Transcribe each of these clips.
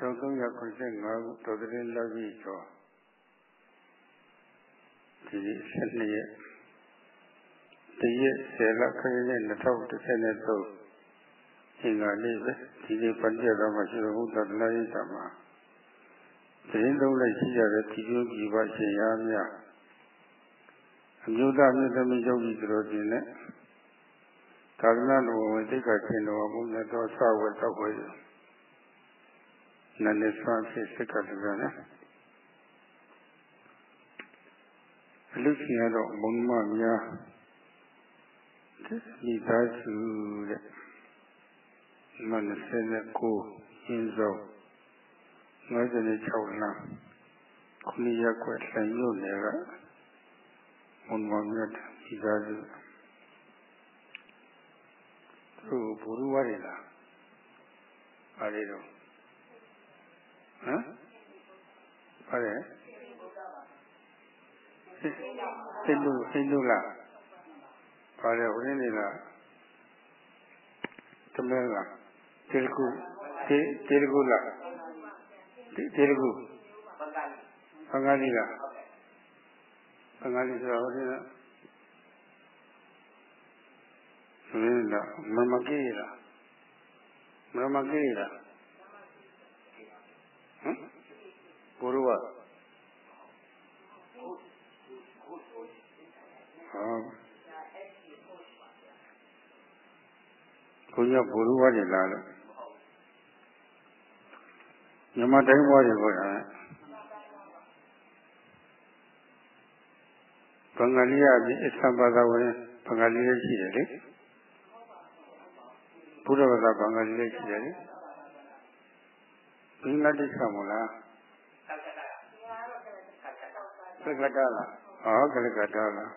1395ခုတော်တရင်လက်ပြီးကျော်ဒီ12ရက်တရက်10လခရစ်နှစ်2013အင်္ဂါနေ့ပဲဒီနေ့ပฏิရတော်မှာရှိတော်ဘုရားတရားရိပ်တာမှာသတင်းသုံးလိုက်ရှိရတဲ့ဒီလိုကြည်ပါရှင်ရများအမျိုးသားမျိုးသမီးယောဂီတို့တင်နဲ့သာသနာတော်ဝင်တိတ်ခါရှင်တော်ဘုရားတော်ဆွဝတ်တော်ဝဲ နန္ဒဆွမ်းဖြစ်စိတ်ကတည်းကနဲ့အလူရှင်ရတော့ဘုံမများဒီသားစုတဲ့မနစနဲ့ကိုရင်းစော56လမ်းခုနှစ်ရက်ကွယ်လှန်ရုပ်နယ်ကဘုံမများဒီသားစုသူဘုရုဝရလားပါလေတော့ ဟမ်ပါတယ်ဟိန္ဒူဟိန္ဒူလားပါတယ်ဝိနည်းလားသမဲလားတေရကုတေတေရကုလားတေရကုဘင်္ဂလီလားဘင်္ဂလီဆိုတော့ဟိုဒီဝိနည်းလားမမကေးလားမမကေးလား ဟမ်ဘုရုဝဘုရားဘုရုဝါတွေလာလို့ညမတိုင်းဘွားတွေဟောတာဘင်္ဂလီရပြီအစ္စံဘာသာဝင်ဘင်္ဂလီလည်းရှိတယ်လေဘုရားဘာသာဘင်္ဂလီလည်းရှိတယ်လေ ဘင်္ဂလားဒေ့ရှ်ကမလားကလကတ္တာလားဟောကလကတ္တာလား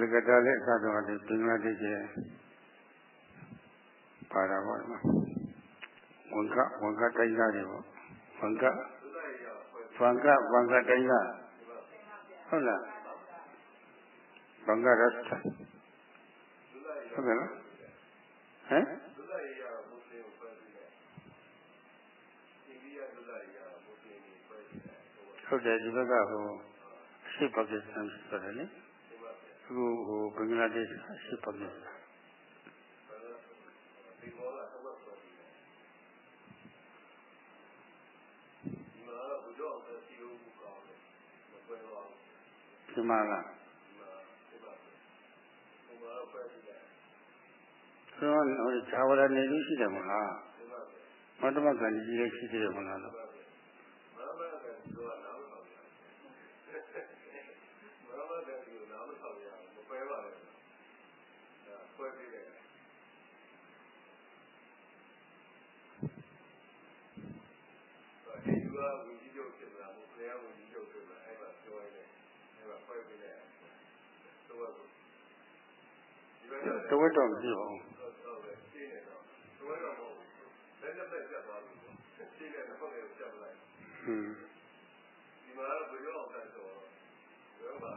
လကတာလည်းအစတော့ဒီဘင်္ဂလားဒေ့ရှ်ပါတာပေါ့နော်ဝန်ကဝန်ကတိုင်းသားတွေပေါ့ဝန်ကဝန်ကဝန်ကတိုင်းသားဟုတ်လားဝန်ကရတ် ဟုတ်ကဲ့လားဟမ်ဟုတ်တယ်ဒီဘက်ကဟိုအရှိပါကစ္စတန်ဆိုတယ်လေအခုဟိုဘင်္ဂလားဒေ့ရှ်အရှိပါကစ္စတန်ဒီမှာလား ဆိုတော့ဟိုဇာဝရနေလို့ရှိတယ်မလားမတ္တမကံကြီးလည်းရှိတယ်မလားလို့တဝက်တော့မရှိပါဘူးဟင်း ဒီမှာဘယ်လိုအောင်တယ်ဆိုတော့ဘယ်မှာ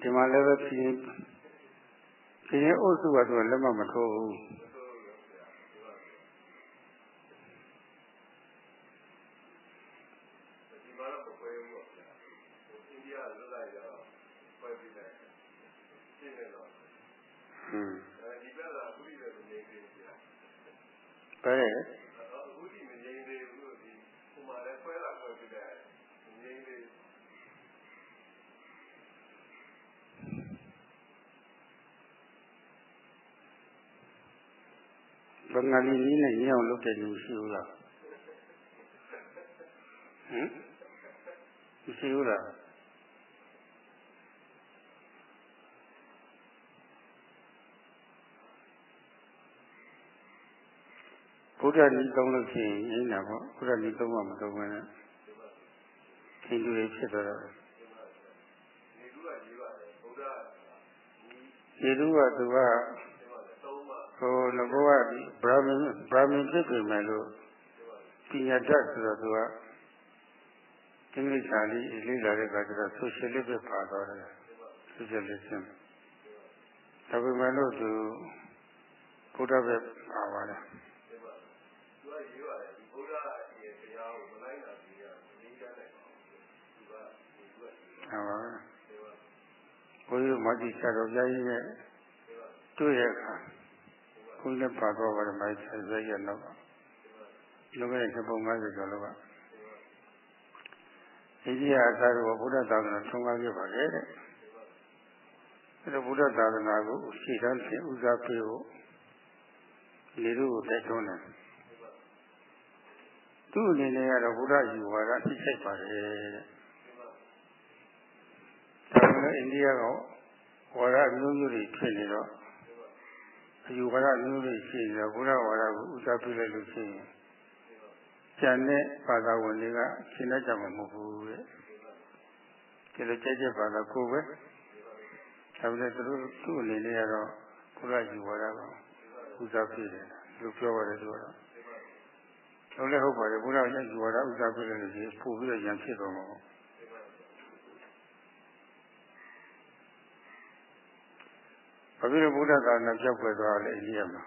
ဒီမှာလည်းပဲဖြင်းဖြင်းအုပ်စုကဆိုလက်မမထိုးဘူး ပဲအခုဒီမငြိမ်းသေးဘူးဒီဟိုမှာလည်းဖွဲလာဖွဲပြီးတယ်ငြိမ်းသေးဘင်္ဂလီနည်းနဲ့ညောင်းလုပ်တဲ့လူရှိဘူးလားဟမ်မရှိဘူးလား ဘုရားနီးသုံးလို့ရှိရင်ရင်းတာပေါ့ဘုရားနီးသုံးမှမသုံးဘဲနဲ့ဟိန္ဒူတွေဖြစ်သွားတော့ဒီလူကသူကဟိုငဘောကဗြဟ္မင်းဗြဟ္မင်းဖြစ်ပြီမယ်လို့ပညာတတ်ဆိုတော့သူကအင်္ဂလိပ်စာလေးလေးလာတဲ့အခါကျတော့ socialist ပဲပါသွားတယ် socialism ဒါပေမဲ့လို့သူဘုရားပဲပါပါတယ် ဟုတ်ပါဘုရားမတိဆရာတော်ကြားကြီးနဲ့တွေ့ရခါခုလည်းပါတော့ပါတယ်မိုက်ဆက်ဆက်ရတော့လောကရဲ့သဘုံ50ကျော်လောကအိန္ဒိယအစားတော့ဘုရားသာသနာထွန်းကားခဲ့ပါလေတဲ့အဲဒါဘုရားသာသနာကိုရှေ့တန်းဖြင့်ဦးစားပေးဖို့လေတို့ကိုတိုက်တွန်းတယ်သူ့အနေနဲ့ကတော့ဘုရားယူဝါဒသိစိတ်ပါတယ်တဲ့ ဒါပေမဲ့အိန္ဒိယကဝါဒမျိုးမျိုးတွေဖြစ်နေတော့အယူဝါဒမျိုးတွေရှိနေတော့ဘုရားဝါဒကိုဦးစားပေးလိုက်လို့ရှိရင်ကျန်တဲ့ဘာသာဝင်တွေကရှင်းတတ်ကြမှာမဟုတ်ဘူးတဲ့ဒီလိုကြက်ကြက်ဘာသာကိုပဲဒါပေမဲ့သူတို့သူ့အနေနဲ့ကတော့ဘုရားယူဝါဒကိုဦးစားပေးတယ်လို့ပြောပါတယ်သူကတော့ဟုတ်လည်းဟုတ်ပါတယ်ဘုရားရဲ့ယူဝါဒဦးစားပေးတယ်လို့ဒီပို့ပြီးတော့ရံဖြစ်တော့မှာပေါ့ ဘာဖြစ်လို့ဘုရားသာနာပြောက်ွယ်သွားလဲအိန္ဒိယမှာ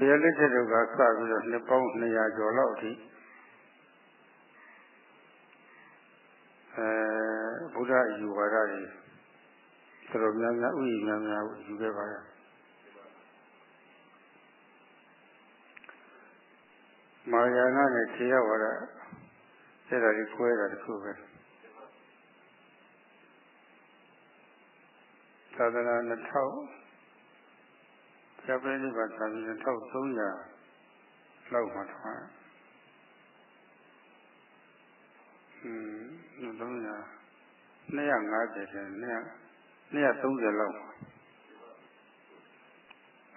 တရားလက်ချက်တွေကစပြီးတော့နှစ်ပေါင်း200ကျော်လောက်အထိ အဲဘုရားယူဝါဒတွေတော်တော်များများဥယျာဉ်များများယူခဲ့ပါရဲ့မာယာနာနဲ့ထေရဝါဒအဲ့ဒါကြီးကွဲတာတခုပဲသာသနာ2000ကျပင်းဒီပါသာပြီး1300လောက်မှထား อืม300 250ကျန်230လောက်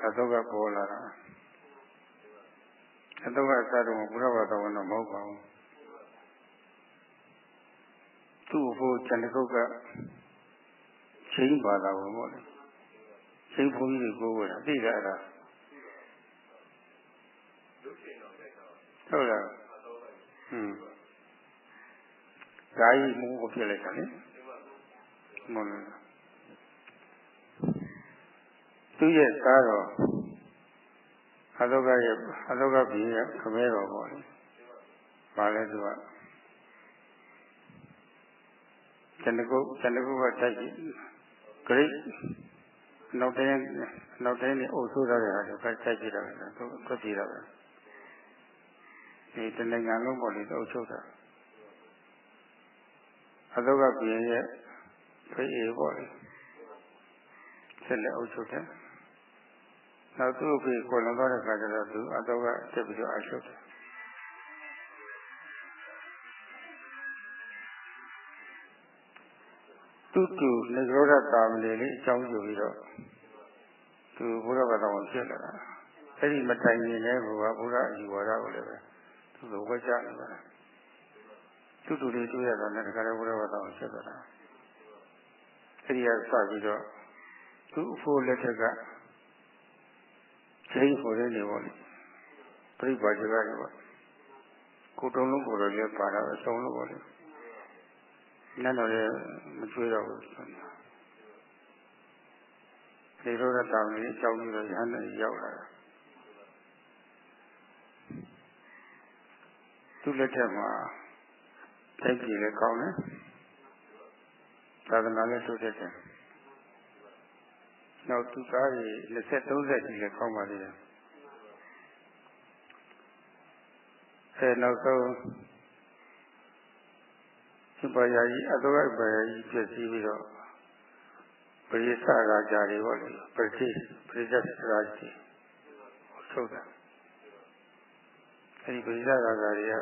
အတော့ကပေါ်လာတာအတော့ကအစားတော့ဘုရားဘာသာဝင်တော့မဟုတ်ပါဘူးသူ့ဘိုးကျန်တဲ့ကုတ်ကချိန်ပါလာဝင်ပေါ့လေစိတ်ဘုန်းကြီးတွေကိုယ်ကသိတာအဲ့ဒါဟုတ်လားဟွန်း ဓာကြီးမူကိုဖြစ်လိုက်တာလေမဟုတ်လားသူရဲ့သားတော်အလောကရဲ့အလောကပြည်ရဲ့ခမဲတော်ပေါ့လေပါလဲသူကဇဏကုဇဏကုကတိုက်ကြည့် great နောက်တိုင်းနောက်တိုင်းနေအုပ်ဆိုးရတဲ့ဟာတွေပဲတိုက်ကြည့်တာပဲသူထွက်ပြေးတာပဲဒီတနိုင်ငံလုံးပေါ်လေအုပ်ချုပ်တာ အသုကပြည်ရဲ့ဖိအေပေါ့လေဆက်လက်အုပ်ချုပ်တယ်နောက်သူ့ဖေကိုလွန်သွားတဲ့ခါကျတော့သူအသုကတက်ပြီးတော့အချုပ်တယ်သူတူနေရောဓတာမဏေလေးအကြောင်းပြုပြီးတော့သူဘုရားဘာသာဝင်ဖြစ်လာတာအဲ့ဒီမတိုင်ရင်လည်းဘုရားဘုရားအယူဝါဒကိုလည်းပဲသူတို့ဝဲကြနေတာ သူတူလေးတွေ့ရတာနဲ့တခါတည်းဘုရားဘာသာဝင်ဖြစ်သွားတာအဲ့ဒီကစပြီးတော့သူ့အဖို့လက်ထက်ကချိန်ဟိုတဲ့နေပေါ့လေပြိပါဇကတွေပေါ့ကိုတုံးလုံးကိုယ်တော်လည်းပါတာအဆုံးလို့ပေါ့လေနတ်တော်လည်းမကျွေးတော့ဘူးဒီလိုတဲ့တောင်ကြီးအကြောင်းကြီးတော့ရဟန်းနဲ့ရောက်လာတာသူ့လက်ထက်မှာ တိုက်ကြည့်လည်းကောင်းတယ်သာသနာလည်းတိုးတက်တယ်နောက်သူသားကြီး20 30ကြီးလည်းကောင်းပါသေးတယ်အဲနောက်ဆုံးစပယာကြီးအတော့ပယာကြီးပြည့်စည်ပြီးတော့ပရိသရာကြတွေပေါ့လေပရိပရိသရာကြီးထုတ်တာအဲဒီပရိသရာကြတွေက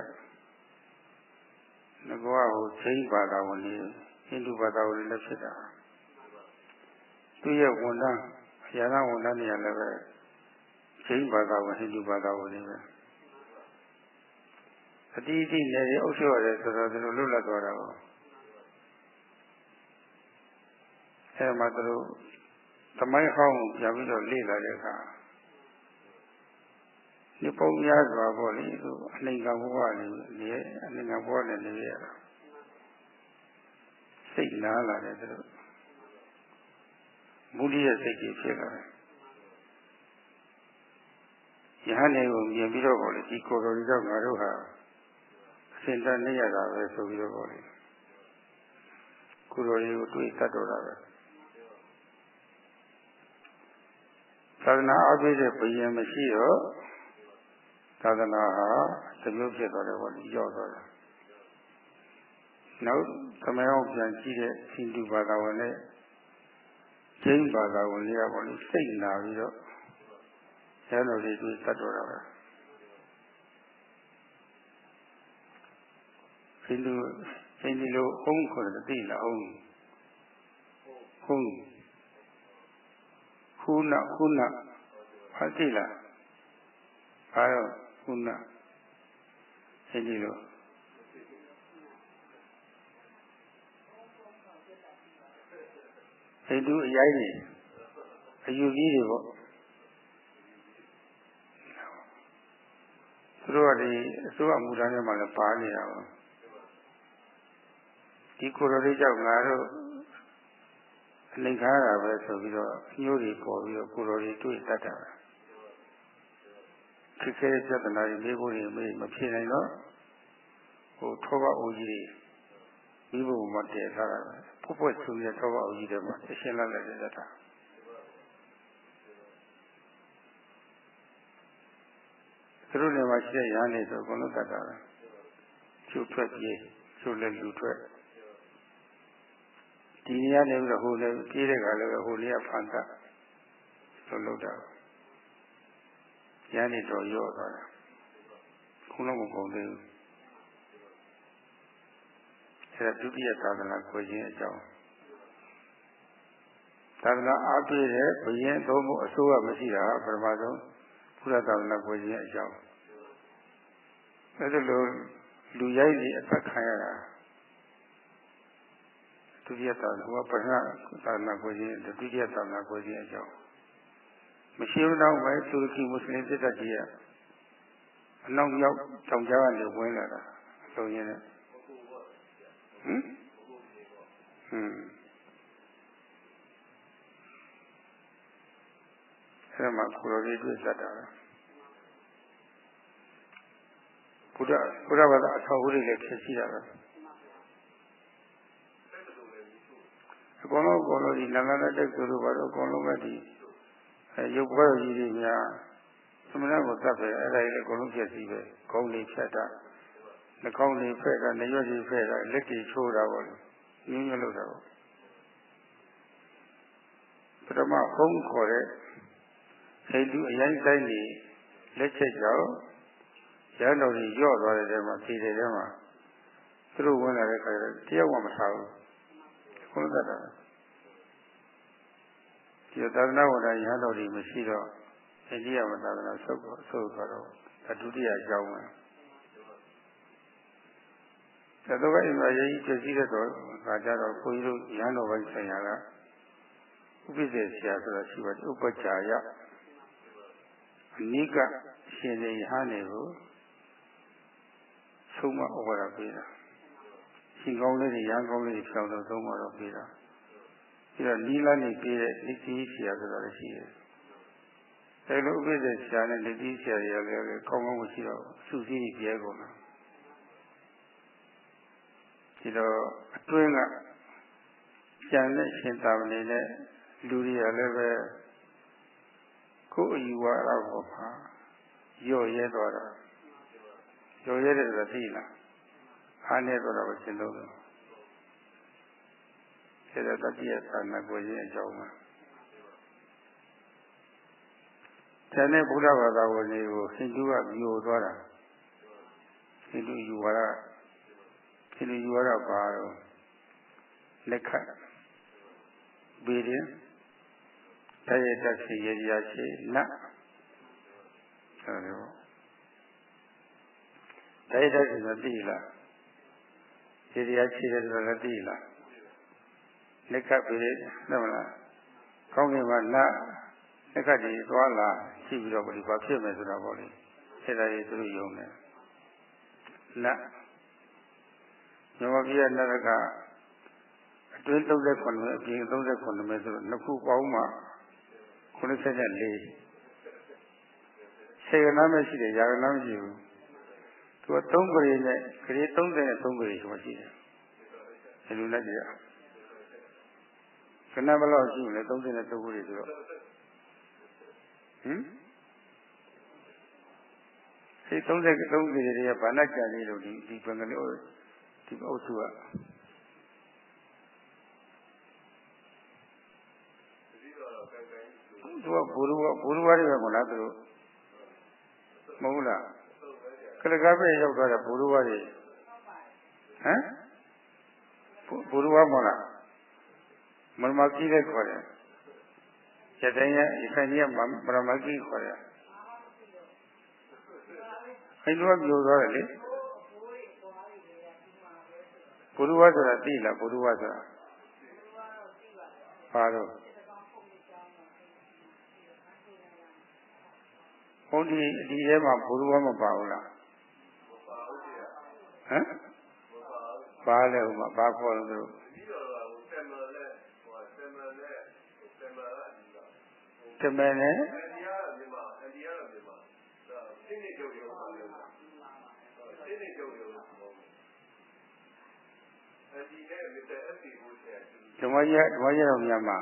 ငကောဟိုချိန်ဘာသာဝင်နေဟိန္ဒူဘာသာဝင်လည်းဖြစ်တာသူရဲ့ဝန်ထမ်းအရာဝန်ထမ်းတွေလည်းပဲချိန်ဘာသာဝင်ဟိန္ဒူဘာသာဝင်တွေပဲအတိအကျနဲ့အုပ်ချုပ်ရတယ်ဆိုတော့သူတို့လွတ်လပ်သွားတာပေါ့အဲမှာသူတို့သမိုင်းဟောင်းကိုပြန်ပြီးတော့လေ့လာတဲ့အခါ ဒီပုံများစွာပေါ့လေသူအနှိမ်ကဘဝနေနေအနှိမ်ကဘဝနဲ့နေရတာစိတ်နာလာတယ်သူတို့မူလရဲ့စိတ်ကြီးဖြစ်လာတယ်ယဟန်နေကိုမြင်ပြီးတော့ပေါ့လေဒီကိုယ်တော်ကြီးတော့ငါတို့ဟာအစင်တန်းနေရတာပဲဆိုပြီးတော့ပေါ့လေကိုယ်တော်ကြီးကိုတွေ့တတ်တော့တာပဲသာသနာအပြည့်တဲ့ဘယင်မရှိတော့ သာသနာဟာသမျိုးဖြစ်သွားတယ်ပေါ့လေရောက်သွားတယ်နောက်သမယောပြန်ကြည့်တဲ့ဟိန္ဒူဘာသာဝင်နဲ့ဂျိန်းဘာသာဝင်တွေကပေါ့လေစိတ်နာပြီးတော့ဆရာတော်တွေတွေ့သတ်တော်တာပဲဟိန္ဒူဟိန္ဒူလိုအုံးခေါ်တယ်သိလားအုံးဟုံးခုနခုနဟာသိလားဘာရော ခုနဟိန္ဒူလိုဟိန္ဒူအရိုင်းနေအယူကြီးတွေပေါ့သူတို့ကဒီအစိုးရမူတန်းထဲမှာလည်းပါနေတာပါဒီကိုယ်တော်လေးကြောင့်ငါတို့အလိန်ခါတာပဲဆိုပြီးတော့ညှိုးတွေပေါ်ပြီးတော့ကိုယ်တော်လေးတွေ့တတ်တာ ခက်ခဲတဲ့ပြဿနာတွေမေးဖို့တွေမေးမဖြေနိုင်တော့ဟိုထောဘအိုကြီးတွေမိဘမှာတည်ထားတာပဲဖွက်ဖွက်ဆူတဲ့ထောဘအိုကြီးတွေမှာအရှင်းလာလိုက်တဲ့တာသူတို့လည်းမရှိတဲ့ရဟန်းတွေဆိုအကုန်လုံးတတ်တာပဲကျုပ်ထွက်ပြေးကျုပ်လည်းလူထွက်ဒီနေရာနေပြီးတော့ဟိုလည်းပြေးတဲ့ကလည်းဟိုနေရာဖန်တာလို့လုပ်တာ ရဟန်းတွေတော့ရော့သွားတာခုလုံးမကုန်သေးဘူးအဲဒုတိယသာသနာကိုခြင်းအကြောင်းသာသနာအားပြည့်တဲ့ဘုရင်သုံးဖို့အစိုးရမရှိတာပထမဆုံးဘုရားသာသနာကိုခြင်းအကြောင်းအဲဒါလိုလူရိုက်ကြီးအသက်ခံရတာဒုတိယသာသနာဟိုပထမသာသနာကိုခြင်းဒုတိယသာသနာကိုခြင်းအကြောင်း မရှိဘူးတော့ပဲတူရကီမွတ်စလင်စစ်တပ်ကြီးကအနောက်ရောက်တောင်ကြားကနေဝင်လာတာလုံရင်းနဲ့ဟမ်ဟမ်အဲမှာကိုလိုလေးတွေ့တတ်တာဘုရားဘုရားဘာသာအထောက်အကူတွေလည်းဖြစ်ရှိတာပဲအကုန်လုံးအကုန်လုံးဒီနန္ဒတက်သူတို့ဘာလို့အကုန်လုံးပဲဒီ အဲရုပ်ဘွယ်ကြီးတွေများသမဏကိုသတ်ပဲအဲ့ဒါကြီးလည်းအကုန်လုံးဖြစ်စီပဲခေါင်းလေးဖြတ်တာနှာခေါင်းလေးဖက်တာနှရွက်ကြီးဖက်တာလက်ကြီးချိုးတာပေါ့လေညင်းညလို့တာပေါ့ပထမဖုံးခေါ်တဲ့ဟိန္ဒူအရင်တိုင်းနေလက်ချက်ကြောင့်ရန်တော်ကြီးရော့သွားတဲ့တဲမှာဖြေတဲ့တဲမှာသူတို့ဝင်လာတဲ့ခါကျတယောက်မှမထားဘူးခုနကတည်းက ဒီသာသနာဝါဒရဟန်းတော်တွေမရှိတော့အိန္ဒိယမသာသနာဆုတ်ဆုတ်သွားတော့ဒုတိယအကြောင်းပဲသတ္တဝိအိမ်မှာရေးကြီးပြည့်စည်တဲ့တော့ခါကြတော့ဘုန်းကြီးတို့ရဟန်းတော်ပိုင်းဆိုင်ရာကဥပိ္ပဇေဆရာဆိုတာရှိပါတယ်ဥပ္ပချာယအနိကရှင်နေရဟန်းတွေကိုဆုံးမဩဝါဒပေးတာရှင်ကောင်းလေးတွေရဟန်းကောင်းလေးတွေဖြောင်းတော့ဆုံးမတော့ပေးတာ ပြီးတော့နီလာနေပေးတဲ့လက်ကြီးဆရာဆိုတာလည်းရှိတယ်အဲလိုဥပ္ပဒေဆရာနဲ့လက်ကြီးဆရာတွေကလည်းကောင်းကောင်းမရှိတော့စုစည်းပြဲကုန်တာဒီတော့အတွင်းကကျန်တဲ့ရှင်သာမဏေနဲ့လူတွေကလည်းပဲကိုယ်အယူဝါဒပေါ်မှာရော့ရဲသွားတာရော့ရဲတယ်ဆိုတာသိလားအားနေတော့တော့ရှင်းလို့ စေတတတိယသာနာကိုရင်းအကြောင်းပါတန်တဲ့ဘုရားဘာသာဝင်တွေကိုဟိန္ဒူကမျိုးသွားတာဟိန္ဒူယူဝါဒဟိန္ဒူယူဝါဒပါတော့လက်ခတ်ဘေးရင်တရတတ်စီရရရှိနတ်အဲ့ဒါပေါ့တိုက်တိုက်ဆိုသိလားဒီတရားရှိတယ်ဆိုတော့လည်းသိလား လက်ကပ်ပြီးတယ်မလားကောင်းကင်မှာနတ်လက်ကပ်ကြီးသွားလာရှိပြီးတော့ဘယ်လိုဖြစ်မယ်ဆိုတော့ပေါ့လေအဲ့ဒါကြီးသူတို့ယုံတယ်နတ်မြမပြည့်နတ်ကအတွင်း39မိနစ်အပြင်39မိနစ်ဆိုတော့နှစ်ခုပေါင်းမှ94စေကနာမရှိတယ်ယာကနာမရှိဘူးသူက3ပရိနဲ့ဂရေ33ပရိဆိုရှိတယ်ဒီလိုနဲ့ကြည့်ရ ခဏဘလောက်ရှိလဲ33ပရိဆိုတော့ဟင်ဒီ33ပရိတွေကဘာနဲ့ကြံနေလို့ဒီဒီဘင်္ဂလီဒီအုပ်စုကသူကဘူရဝဘူရဝတွေပဲမလားသူတို့မဟုတ်လားကလကပဲရောက်သွားတဲ့ဘူရဝတွေဟမ်ဘူရဝမဟုတ်လား မရမကြီးလည်းခေါ်တယ်ရတဲ့ရရခိုင်ကြီးကမရမကြီးခေါ်တယ်အဲ့လိုပြောသွားတယ်လေဘူရဝဆိုတာသိလားဘူရဝဆိုတာပါတော့ဘုန်းကြီးဒီထဲမှာဘုရုဝမပါဘူးလားဟမ်ပါလဲဟိုမှာဘာခေါ်လို့ တို့တမန်နဲ့ဓမ္မကြီးဓမ္မကြီးတော်မြန်မာ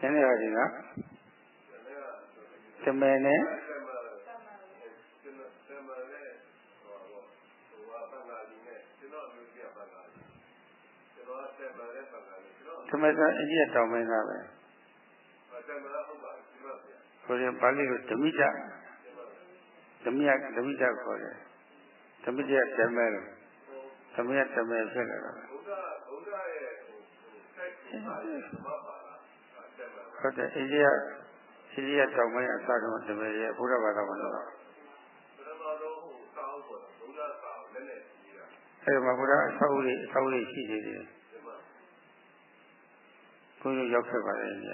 နည်းနည်းပါဒီကသမယ်နဲ့သမယ်က အိန္ဒိယတောင်ပိုင်းကပဲဆိုရင်ပါဠိလိုဓမိတဓမိယဓမိတခေါ်တယ်ဓမိတဓမ္မဲလို့ဓမိယဓမ္မဲဖြစ်လာတာဘုရားဘုရားရဲ့ဟုတ်တယ်အိန္ဒိယအိန္ဒိယတောင်ပိုင်းအစတုန်းကတပည့်ရဲ့ဘုရားဘာသာဝင်တော့အဲ့မှာဘုရားအဆောက်အဦတွေအဆောက်အဦတွေရှိနေတယ် ဘုန်းကြီးရောက်ခဲ့ပါတယ်ည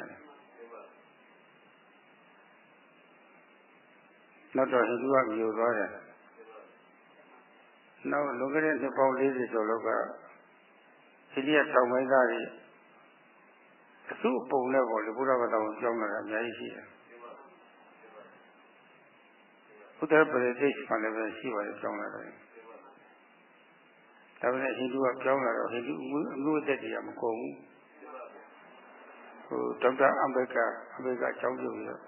နောက်တော့ဟိန္ဒူကမြို့သွားတယ်နောက်လွန်ခဲ့တဲ့နှစ်ပေါင်း40ကျော်လောက်ကအိန္ဒိယတောင်ပိုင်းသားတွေအစုပုံနဲ့ပေါ့လေဘုရားဘာသာကိုကြောင်းလာတာအများကြီးရှိတယ်ဘုဒ္ဓပရိသေမှာလည်းပဲရှိပါတယ်ကြောင်းလာတယ်ဒါပေမဲ့ဟိန္ဒူကကြောင်းလာတော့ဟိန္ဒူအမှုအသက်တွေကမကုန်ဘူး ဟိုဒေါက်တာအမ်ဘက်ကအမေကအကြောင်းပြုပြီးတော့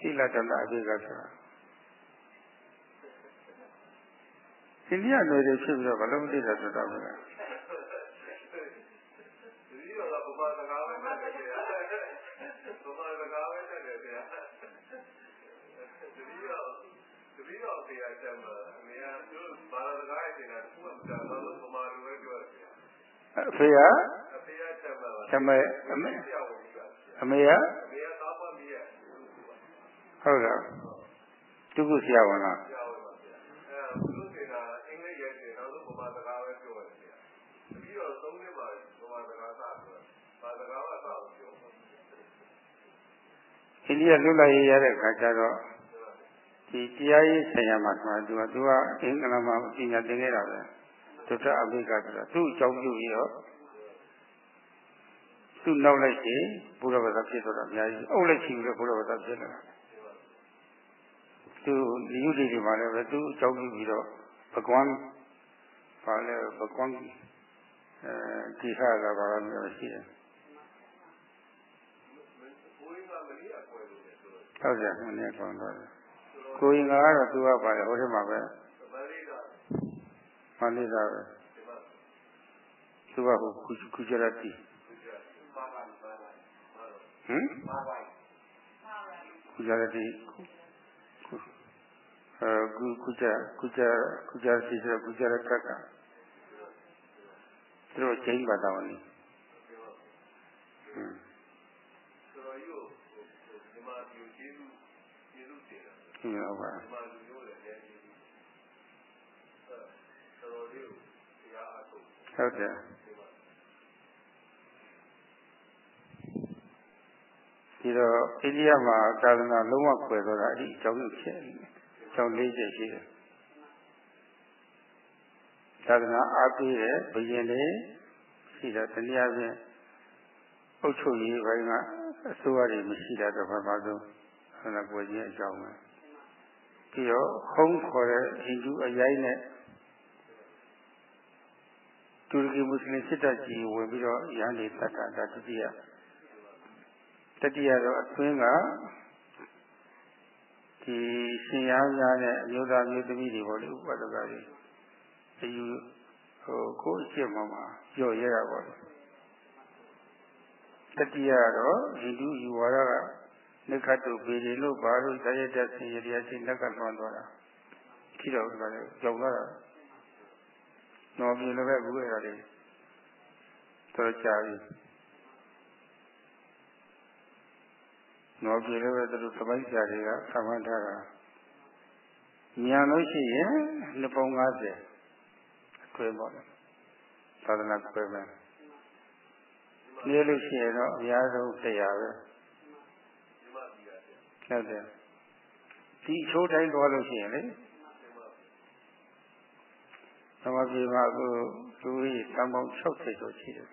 ကိလတနာအဘေကဆိုတာအိန္ဒိယနယ်တွေဖြစ်ပြီးတော့ဘာလို့မသိတာဆိုတော့မလားအဖေကအဖေက ချက်မဲ့အမေအမေကဟုတ်လားသူကဆရာဝန်လားအိန္ဒိယလွတ်လပ်ရေးရတဲ့ခါကျတော့ဒီတရားရေးဆရာမှာဆိုတော့သူကသူကအင်္ဂလမှာပညာသင်ခဲ့တာပဲဒုတအဘိကဆိုတာသူ့အကြောင်းပြုပြီးတော့ သူ့နောက်လိုက်ရှိဘုရားဘာသာဖြစ်တော့အများကြီးအုပ်လိုက်ရှိပြီးတော့ဘုရားဘာသာဖြစ်လာသူဒီယုတိတွေမှာလည်းပဲသူ့အကြောင်းပြုပြီးတော့ဘကွမ်းပါလဲဘကွမ်းအဲဒီခါကဘာလို့မျိုးရှိတယ်ဟုတ်တယ်မနေ့ကောင်းတော့ကိုရင်ကတော့သူကပါလေဟိုထဲမှာပဲမန္လိတာပဲသူကဟိုကုဂျရတိ ဟမ်ကုဂျရတိအဲကုကုဂျကုဂျကုဂျစီဆိုကုဂျရကကသူတို့ချင်းပါတော်နေဟမ်ဒီလိုပါဟုတ်တယ် ဒီတော့အိန္ဒိယမှာသာသနာလုံးဝကွယ်သွားတာအဲ့ဒီအကြောင်းကိုဖြစ်နေတယ်။ကြောင်း၄ချက်ရှိတယ်။သာသနာအားပေးတဲ့ဘုရင်တွေရှိတာတနည်းအားဖြင့်အုပ်ချုပ်ရေးဘိုင်းကအစိုးရတွေမရှိတာတော့ဘာမှမဆုံးသာသနာကွယ်ခြင်းအကြောင်းပဲ။ပြီးတော့ဟုံးခေါ်တဲ့ဟိန္ဒူအရိုင်းနဲ့တူရကီမွတ်စလင်စစ်တပ်ကြီးဝင်ပြီးတော့ရန်နေတတ်တာဒါတတိယ တတိယတော့အတွင်းကဒီရှင်ရားများနဲ့အမျိုးသားမျိုးသမီးတွေပေါ့လေဥပဒကတွေအယူဟိုကိုယ်အစ်မမှာပြောရတာပေါ့လေတတိယတော့ဟိန္ဒူယူဝါဒကနိခတ်တုပေရင်လို့ဘာလို့တရတဲ့ဆင်ရတရားချင်းလက်ကလွှမ်းသွားတာကြည့်တော့ဒီမှာကြောင်လာတာနော်ပြေလည်းပဲဘူးရတာလေတော်ကြပြီ နော်ပြေလည်းပဲသူတို့သမိုင်းဆရာတွေကသမှတ်ထားတာမြန်လို့ရှိရင်နှစ်ပုံ90အတွင်းပေါ့လေသာသနာ့ပဲမယ်နေလို့ရှိရင်တော့အများဆုံးတရားပဲဟုတ်တယ်ဒီချိုးတိုင်းသွားလို့ရှိရင်လေသမပြေမှာအခုသူကြီးတန်ပေါင်း60ကျော်ရှိတယ်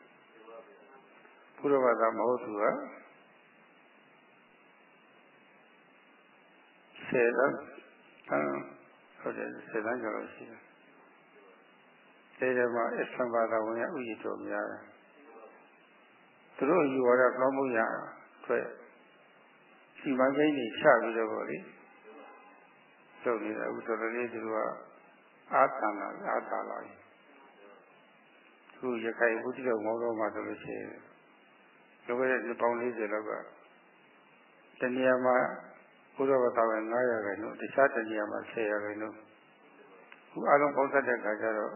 ဘုရားဘာသာမဟုတ်သူက ဆယ်လမ်းဟုတ်တယ်ဆယ်လမ်းကျော်လို့ရှိတယ်အဲဒီမှာအစ္စလမ်ဘာသာဝင်ရဥယျာဉ်တော်များတယ်သူတို့ယူဝါဒကောင်းမှုရအတွက်စီမံကိန်းတွေချပြီးတော့ဗောလေလုပ်နေတာအခုတော်တော်လေးသူတို့ကအာသံလာအာသာလာသူရခိုင်ဘုဒ္ဓတော်မောတော်မှာဆိုလို့ရှိရင်လောကရဲ့ပေါင်း40လောက်ကတဏှာမှာ ဘုရားဘာသာဝင်900ခိုင်နှုန်းတခြားတဏှာမှာ1000ခိုင်နှုန်းခုအလုံးပေါင်းတဲ့ခါကျတော့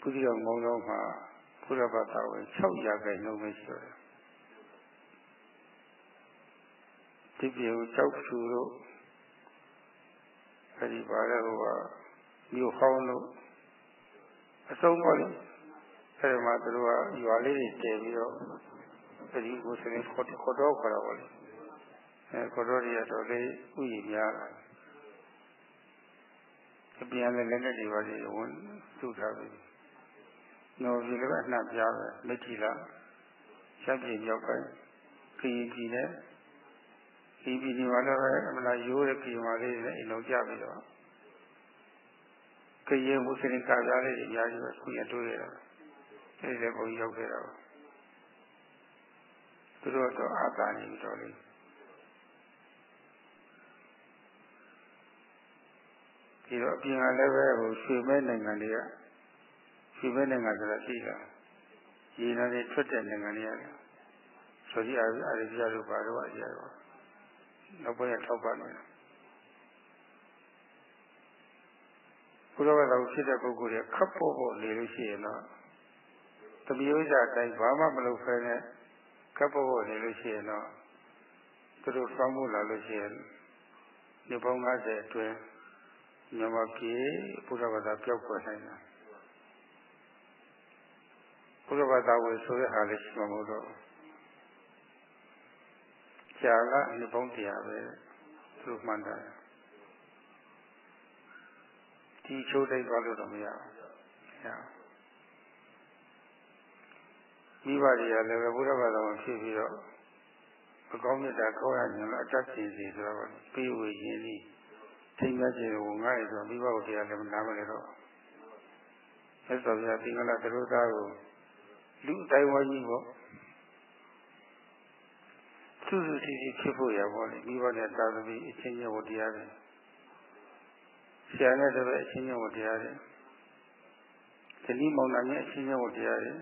ဘုဒ္ဓတော်မောတော်မှာဘုရားဘာသာဝင်600ခိုင်နှုန်းပဲရှိတယ်ဒီပြေကိုကြောက်ဖြူတို့အဲဒီပါလဲဟိုကမြို့ဟောင်းလို့အဆုံးပါလေအဲဒီမှာသူတို့ကရွာလေးတွေတည်ပြီးတော့အဲဒီကိုစနေခေါ်ခေါ်တော့ခေါ်တော့လေ အဲခေါ်တော့တွေတော့လေဥယျာဉ်များတာအပြန်လည်းလက်နဲ့တွေပါလေဝင်သူ့ထားပြီနော်ဒီလိုအနှံ့ပြားပဲမကြည့်လားချက်ပြေမြောက်ပိုင်းခရီးကြီးနဲ့ဒီပြည်ဒီမှာလည်းပဲအမလားရိုးတဲ့ပြည်မှာလေးနဲ့အိမ်လုံးကြပြီးတော့ကရင်မွတ်စလင်ကာကြလေးတွေအများကြီးပဲခုရတွေ့ရတာအဲဒီလည်းဘုန်းကြီးရောက်ခဲ့တာပါသူတို့တော့အာသာနေပြီးတော့လေ ဒီတော့အပြင်ကလည်းပဲဟိုရွှေမဲနိုင်ငံတွေကရွှေမဲနိုင်ငံဆိုတာရှိတာရေနံတွေထွက်တဲ့နိုင်ငံတွေကဆိုဒီအာရေဗျတို့ဘာလို့အရာတော့နောက်ပိုင်းထောက်ပံ့နေတယ်ဘုရားကတော်ဖြစ်တဲ့ပုဂ္ဂိုလ်တွေခပ်ဖို့ဖို့နေလို့ရှိရင်တော့တမီးဥစ္စာတိုင်းဘာမှမလုပ်ဖဲနဲ့ခပ်ဖို့ဖို့နေလို့ရှိရင်တော့သူတို့စောင်းဖို့လာလို့ရှိရင်ဒီပေါင်း90အတွင်း မြန်မာပြည်ဘုရားဘာသာပြောက်ွယ်နိုင်တာဘုရားဘာသာဝင်ဆိုတဲ့ဟာလေးရှိမှာမဟုတ်တော့ကြာကအနှစ်ပေါင်းတရားပဲသူတို့မှန်တယ်ဒီချိုးတိုက်သွားလို့တော့မရဘူး။ရမိဘတွေကလည်းဘုရားဘာသာဝင်ဖြစ်ပြီးတော့အကောင်းမြတ်တာခေါ်ရရင်အတတ်စီစီဆိုတော့ပြီးဝေရင်ဒီ ထိမ့်မချေကိုငါ့ရဆိုမိဘတို့တရားလည်းနားမလဲတော့ဆက်တော်ပြသင်္ကလာသရုပ်သားကိုလူအတိုင်းဝကြီးပေါ့စုစုစည်းစည်းဖြစ်ဖို့ရပါလေမိဘနဲ့သာသမီအချင်းချင်းဝတရားတွေဆရာနဲ့တပည့်အချင်းချင်းဝတရားတွေဇနီးမောင်နှံနဲ့အချင်းချင်းဝတရားတွေ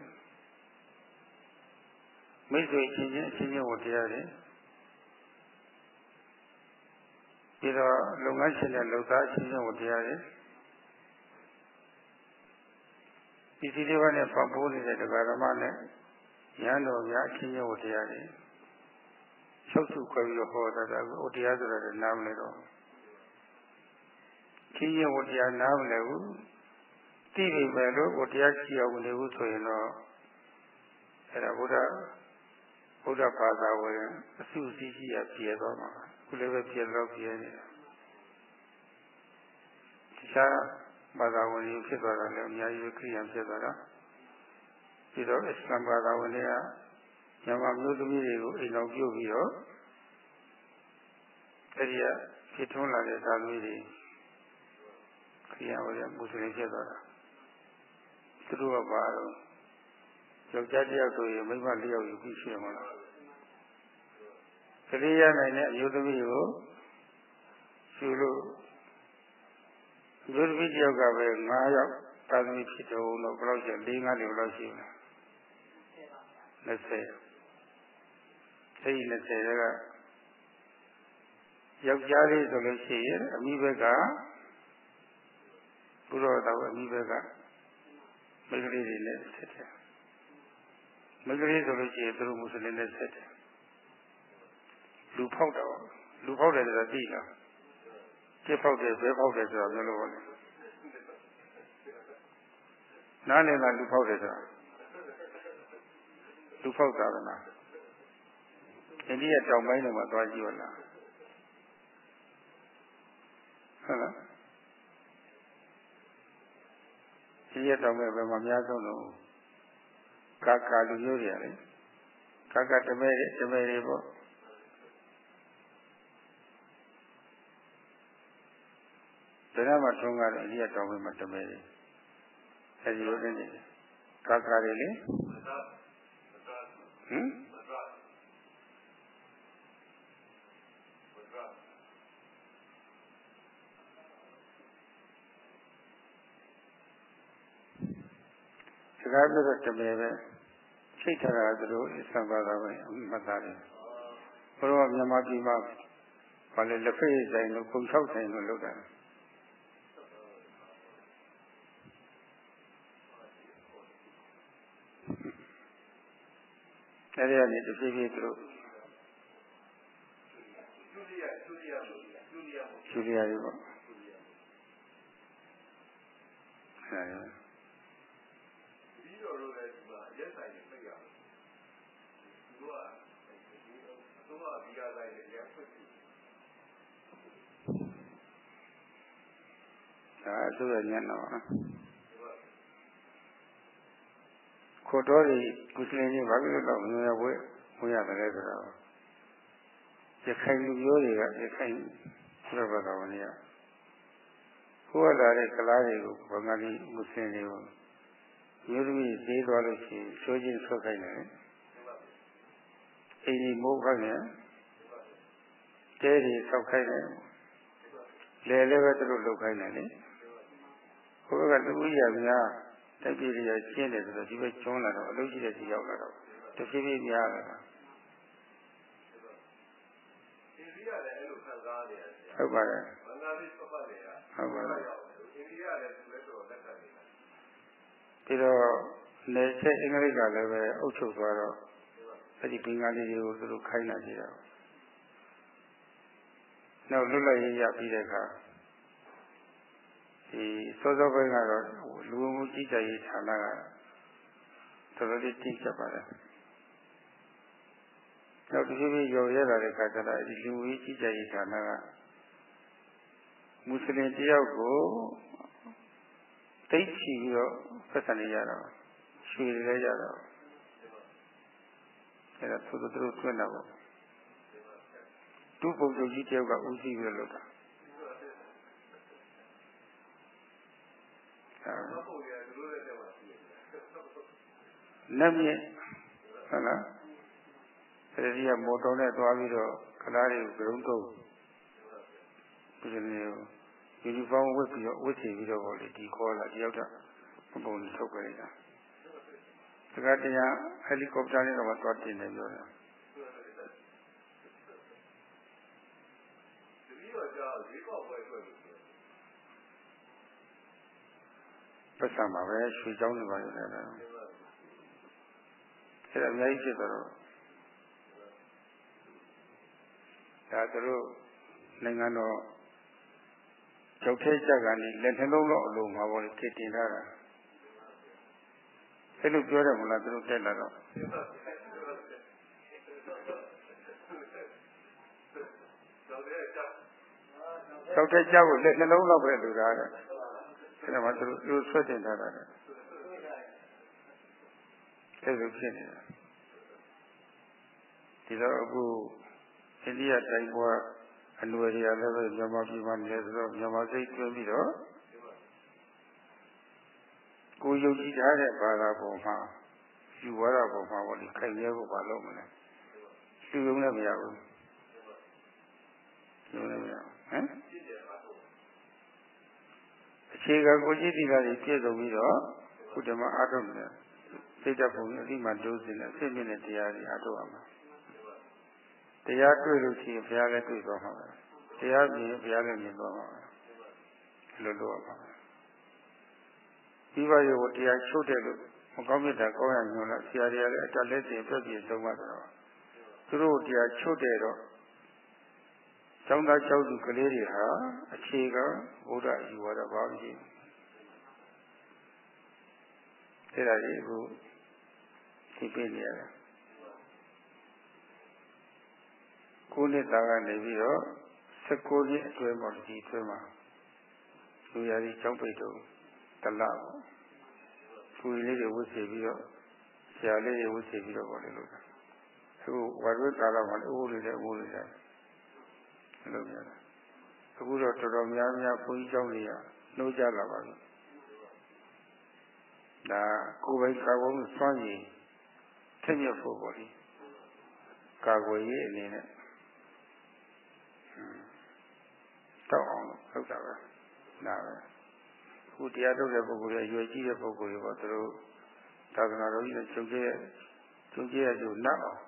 မိတ်ဆွေအချင်းချင်းအချင်းချင်းဝတရားတွေ ပြီးတော့လုပ်ငန်းရှင်နဲ့လုပ်သားအချင်းချင်းဝတရားတွေဒီစီလေးပါးနဲ့ပတ်ပိုးနေတဲ့တရားဓမ္မနဲ့ရဟန်းတော်များအချင်းချင်းဝတရားတွေချုပ်စုခွဲပြီးတော့ဟောတာကဟိုတရားဆိုတာလည်းနားမလဲတော့ကြီးရင်ဟိုတရားနားမလဲဘူးသိပြီပဲလို့ဟိုတရားကြည့်အောင်မနေဘူးဆိုရင်တော့အဲ့ဒါဘုရားဘုရားဘာသာဝင်အစုစည်းကြီးရပြည့်သွားမှာ ခုလည်းပဲပြည့်တော့ပြည့်နေတာတခြားဘာသာဝင်တွေဖြစ်သွားတာလည်းအများကြီးခရိယံဖြစ်သွားတာပြီးတော့အစ္စလာမ်ဘာသာဝင်တွေကမြန်မာမျိုးသမီးတွေကိုအိမ်တော်ပြုတ်ပြီးတော့အဲဒီကဖြစ်ထွန်းလာတဲ့သာသမီတွေခရိယံဝင်တဲ့မွတ်စလင်ဖြစ်သွားတာသူတို့ကပါတော့ယောက်ျားတစ်ယောက်ဆိုရင်မိန်းမလေးယောက်ယူပြီးရှိမှာလား ကလေးရနိုင်တဲ့အမျိုးသမီးကိုယူလို့မျိုးသမီးတစ်ယောက်ကပဲ9ယောက်သာသမီဖြစ်တော့တော့ဘယ်လောက်ရှိလဲ4 5လောက်ရှိမှာ20အဲဒီ20ကယောက်ျားလေးဆိုလို့ရှိရင်အမိဘက်ကဘုရောတော်အမိဘက်ကမိန်းကလေးတွေနဲ့ဆက်တယ်မိန်းကလေးဆိုလို့ရှိရင်သူတို့မွတ်စလင်နဲ့ဆက်တယ် လူဖောက်တော့လူဖောက်တယ်ဆိုတာသိလားကျဖောက်တယ်ဘဲဖောက်တယ်ဆိုတာမျိုးလို့ပေါ့လေနားလည်လားလူဖောက်တယ်ဆိုတာလူဖောက်တာကလားအိန္ဒိယတောင်ပိုင်းတွေမှာသွားကြည့်ရလားဟုတ်လားဒီရတောင်ပိုင်းဘယ်မှာအများဆုံးလို့ကာကာလူမျိုးတွေရတယ်ကာကာတမဲတွေတမဲတွေပေါ့ ဒါမှထုံးကားတယ်အကြီးတောင်ပိုင်းမှာတမဲတွေအဲဒီလိုနေတယ်ကာကာတွေလေဟမ်စကားပြောတော့တမဲပဲစိတ်ထားတာသူတို့အစ္စံဘာသာပဲမှတ်သားတယ်ဘုရားမြန်မာပြည်မှာဘာလဲလက်ဖက်ဆိုင်လို့ခုံ၆ဆိုင်လို့လုပ်တာ အဲဒီကနေတဖြည်းဖြည်းသူတို့ကျူလီယာတွေပေါ့အဲဒီဒါအစိုးရညံ့တော့ ခိုတော်တွေကုသလင်းကြီးဘာဖြစ်လို့တော့ငွေဝဲဝင်ရတယ်ဆိုတော့ရခိုင်လူမျိုးတွေကရခိုင်ဘုရားဘာသာဝင်တွေကဟိုကလာတဲ့ကလားတွေကိုဘင်္ဂလီမွတ်စလင်တွေကိုမျိုးသမီးသေးသွားလို့ရှိရင်ချိုးချင်းဆွတ်ခိုင်းတယ်အိမ်ကြီးမိုးခိုင်းတယ်တဲတွေဆောက်ခိုင်းတယ်လဲလည်းပဲသူတို့လုပ်ခိုင်းတယ်လေဟိုကလူဦးရများ တက်ပြည်ရရှင်းတယ်ဆိုတော့ဒီဘက်ကျွန်းလာတော့အလုပ်ကြီးတဲ့စီရောက်လာတော့တဖြည်းဖြည်းများလာတာဟုတ်ပါတယ်ဟုတ်ပါတယ်ဒီတော့နေချက်အင်္ဂလိပ်ကလည်းပဲအုပ်ချုပ်သွားတော့အဲ့ဒီဘင်္ဂါလီတွေကိုသူတို့ခိုင်းလာကြတာနောက်လွတ်လပ်ရေးရပြီးတဲ့အခါ ဒီစောစောပိုင်းကတော့လူမှုကြီးကြပ်ရေးဌာနကတော်တော်လေးတိကျပါတယ်နောက်ဒီလိုရော်ရလာတဲ့ခါကျတော့ဒီလူမှုကြီးကြပ်ရေးဌာနကမွတ်စလင်တယောက်ကိုတိတ်ချီပြီးတော့ဆက်ဆံနေရတော့ရွှေတွေလည်းရတော့အဲ့ဒါသူတို့သူတို့တွင်းတာပေါ့သူ့ပုံစံကြီးတယောက်ကဦးစီးပြီးတော့လုပ်တာ လက်မြင့်ဟုတ်လားအဲဒီကမော်တော်နဲ့သွားပြီးတော့ခလားတွေကိုဂရုံးတုံးဒီလိုမျိုးယူနီဖောင်းဝတ်ပြီးတော့ဝတ်ချင်ပြီးတော့ဗောလေဒီခေါ်လာတယောက်တော့ပုံထုတ်ကြလိုက်တာစကားတရားဟယ်လီကော်ပတာနဲ့တော့သွားတင်တယ်ပြောတာ ပတ်စံပါပဲရွှေချောင်းတွေပါရတယ်အဲ့ဒါအများကြီးဖြစ်တော့ဒါသူတို့နိုင်ငံတော်ကျောက်ထဲချက်ကနေလက်နှလုံးတော့အလုံးမှာပေါ့လေခေတင်ထားတာအဲ့လိုပြောတယ်မလားသူတို့တက်လာတော့ကျောက်ထဲချက်ကိုလက်နှလုံးတော့ပဲလူထားတယ် အဲ့ဒါမှသူတို့သူဆွတ်တင်ထားတာအဲ့လိုဖြစ်နေတာဒီတော့အခုအိန္ဒိယတိုင်းပွားအနွယ်တွေကလည်းပဲမြန်မာပြည်မှာနေဆိုတော့မြန်မာစိတ်တွင်းပြီးတော့ကိုယုံကြည်ထားတဲ့ဘာသာပေါ်မှာယူဝါဒပေါ်မှာပေါ့ဒီခိုင်မြဲဖို့ဘာလုပ်မလဲသူယုံလည်းမရဘူးယုံလည်းမရဘူးဟမ် အခြေခံကိုကြည့်တိကတွေပြည့်စုံပြီးတော့ခုဓမ္မအားထုတ်တယ်စိတ်ဓာတ်ပုံအတိမှတိုးစင်တဲ့အဖြစ်မြင့်တဲ့တရားတွေအားထုတ်ရမှာတရားတွေ့လို့ရှိရင်ဘုရားလည်းတွေ့သွားမှာပဲတရားမြင်ဘုရားလည်းမြင်သွားမှာပဲလို့လို့ပါဒီပါရောတရားချုပ်တယ်လို့မကောင်းမြတ်တာကောင်းရညွန်လားဆရာတွေကလည်းအတလက်စင်ပြည့်ပြည့်ဆုံးမှတော့သူတို့တရားချုပ်တယ်တော့ ကျောင်းသားကျောင်းသူကလေးတွေဟာအခြေခံဘုရားယူဝါဒဘာမှမရှိဘူးအဲ့ဒါကြီးအခုသိပြနေရတယ်ကိုနှစ်သားကနေပြီးတော့16နှစ်အတွင်းမှာဒီအတွင်းမှာလူရည်ကျောင်းပိတ်တော့တလပေါ့သူလေးတွေဝတ်စီပြီးတော့ဆရာလေးတွေဝတ်စီပြီးတော့ပေါ့လေလို့အခုဝါရုကာလမှာအိုးလေးတွေအိုးလေးတွေ အဲ့လိုမျိုးအခုတော့တော်တော်များများဘုန်းကြီးကျောင်းတွေကနှိုးကြလာပါပြီဒါကိုယ်ပိုင်ကာကွယ်မှုစွမ်းရည်ထက်မြက်ဖို့ပေါ့လေကာကွယ်ရေးအနေနဲ့တောက်အောင်လုပ်တာပဲဒါပဲခုတရားထုတ်တဲ့ပုဂ္ဂိုလ်တွေရွယ်ကြီးတဲ့ပုဂ္ဂိုလ်တွေပေါ့သူတို့သာသနာတော်ကြီးနဲ့ချုပ်ကျဲချုပ်ကျဲရလို့နောက်အောင်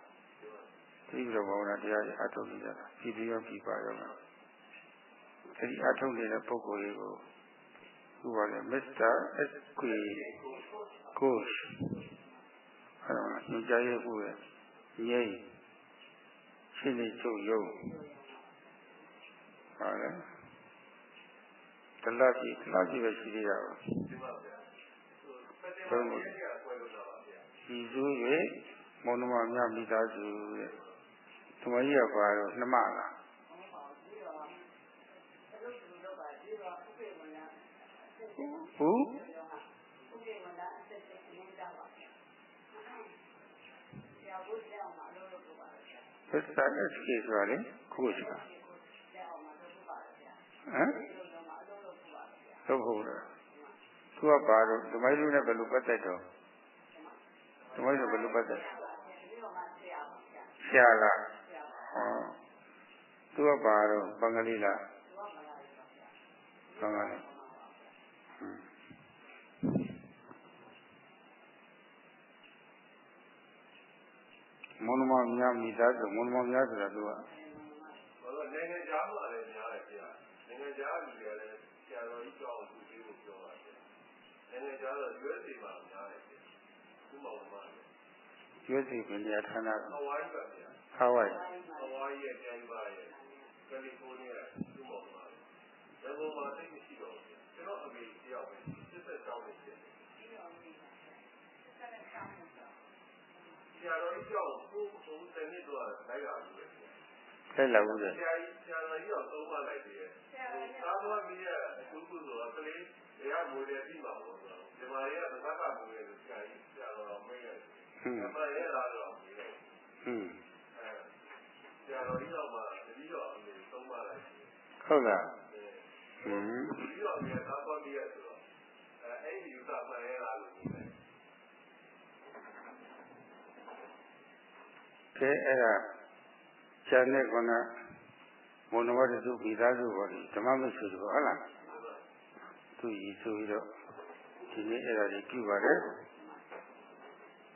ဒီလိုဘာဝနာတရားတွေအထုတ်နေကြတာပြည်ပြီးရောပြည်ပါရောအဲဒီအထုတ်နေတဲ့ပုဂ္ဂိုလ်တွေကိုခုပါလေမစ္စတာအက်ကွေကိုရှ်အဲဒါညွှန်ကြားရေးမှုရဲ့ငြိမ်းရှင်းနေချုပ်ရုံပါလေတလပြီတလပြီပဲရှိသေးတာပါဘုန်းကြီးဒီစု၍မောင်နှမများမိသားစုတဲ့ သမားကြီးကပါတော့နှမလားဟုတ်သစ္စာနဲ့ရှိဆိုရတယ်ခုရှိတာဟမ်ဟုတ်ဟုတ်လားသူကပါတော့ဓမ္မလူနဲ့ဘယ်လိုပတ်သက်တော့ဓမ္မလူဘယ်လိုပတ်သက်ဆရာလား ဟောသူကပါတော့ဘင်္ဂလီလားဘင်္ဂလီမုံမများမိသားစုမုံမများဆိုတာသူကနိုင်ငံခြားမှာလည်းများတယ်ဗျာနိုင်ငံခြားလူတွေလည်းဆရာတော်ကြီးကြောက်သူပြီးလို့ပြောပါဗျာနိုင်ငံခြားတော့ USA မှာများတယ်ဗျာသူ့မောင်မလည်း USA ပြည်နယ်ဌာနကဟဝိုင်းပါဗျာဟာဝိုင်း ဟဝိုင်းရဲ့ကျန်ပါရဲ့ကယ်လီဖိုးနီးယားသူ့မောင်မလည်းဘယ်လိုမှသိမရှိတော့ဘူးကျွန်တော်အမေတယောက်ပဲစစ်သက်တောင်းနေတယ်ဆရာတော်ကြီးကြောက်ကိုကိုတနေ့တော့လိုက်လာဘူးလေဆက်လာဦးတယ်ဆရာကြီးဆရာတော်ကြီးတော့သုံးမလိုက်တယ်သာမန်ကြီးရဲ့အကျိုးကုသိုလ်ကကလေးတရားမွေတယ်ပြီးမှာပေါ့ဒီမှာရသက္ကမွေတယ်ဆရာကြီးဆရာတော်မေးတယ်ဟွန်းအမရလာတော့ပြီးတော့ဟွန်းအဲဆ ရာတော်ကြီးတော့မှတတိတော်အမေသုံးမလိုက်ဟုတ်လားဟွန်းဒီတော့အမေသာပေါ်ပြီးရဆိုတော့အဲအဲ့ဒီယူတာမှရလာလို့ကဲအဲ့ဒါကျန်တဲ့ကနမုံနဝတ္တုမိသားစုပေါ်ဒီဓမ္မမဆုတို့ဟုတ်လားသူရည်ဆိုပြီးတော့ဒီနေ့အဲ့ဒါကြီးပြုပါတယ်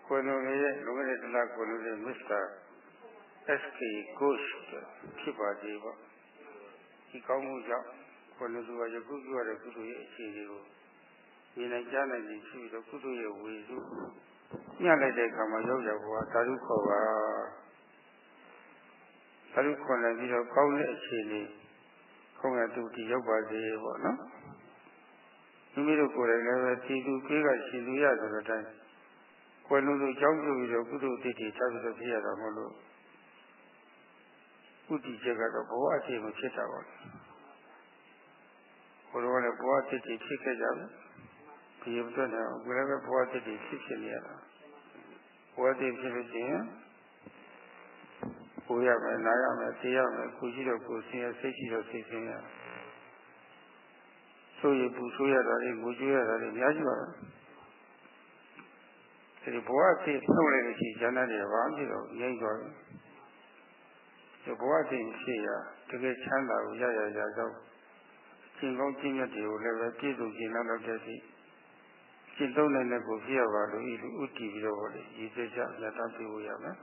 ကွယ်လွန်ရဲ့လုံခဲ့တဲ့တလားကွယ်လွန်တဲ့မစ္စတာ SK Ghosh ဖြစ်ပါသေးပေါ့ဒီကောင်းမှုကြောင့်ကွယ်လွန်သူကယခုပြုရတဲ့ကုသိုလ်ရဲ့အခြေအနေကိုမြင်နိုင်ကြားနိုင်ပြီးရှိပြီးတော့ကုသိုလ်ရဲ့ဝေစုညှလိုက်တဲ့အခါမှာရောက်ရောက်ဘုရားသာဓုခေါ်ပါလူခွန်လိုက်ပြီးတော့ကောင်းတဲ့အခြေအနေခုံးရတူတီရောက်ပါစေပေါ့နော်မိမိတို့ကိုယ်တိုင်လည်းပဲတီတူပြေးကရှင်လူရဆိုတဲ့အတိုင်းကွယ်လုံးစုကြောင်းပြုပြီးတော့ကုသိုလ်တိတိထားပြီးတော့ပြရတာမဟုတ်လို့ ကုတိချက်ကတော့ဘဝအခြေကိုဖြစ်တာပါဘုရားလည်းဘဝတိတိဖြစ်ခဲ့ကြတယ်ဒီအတွက်တော့ဘုရားပဲဘဝတိတိဖြစ်ဖြစ်နေရတာဘဝတိဖြစ်လို့ရှိရင်ကိုရမယ်နားရမယ်သိရမယ်ကိုရှိတော့ကိုဆင်းရဲစိတ်ရှိတော့စိတ်ဆင်းရဲဆိုရပူဆိုရတာတွေငိုကြွရတာတွေအများကြီးပါပဲဒီဘဝသိနှုတ်လိုက်လို့ရှိရင်ဉာဏ်နဲ့ဘာမှမဖြစ်တော့ငြိမ့်သွားတယ် ဒီဘဝသိဖြစ်ရတကယ်ချမ်းသာကိုရရရတော့ကျင့်ကောင်းကျင့်မြတ်တွေကိုလည်းပဲပြည့်စုံကျင့်လောက်တဲ့စီကျင့်သုံးနိုင်တဲ့ကိုဖြစ်ရပါလို့ဤလူဥတည်ပြီးတော့ဟောလေရည်စက်ချမြတ်တမ်းပြုရမယ်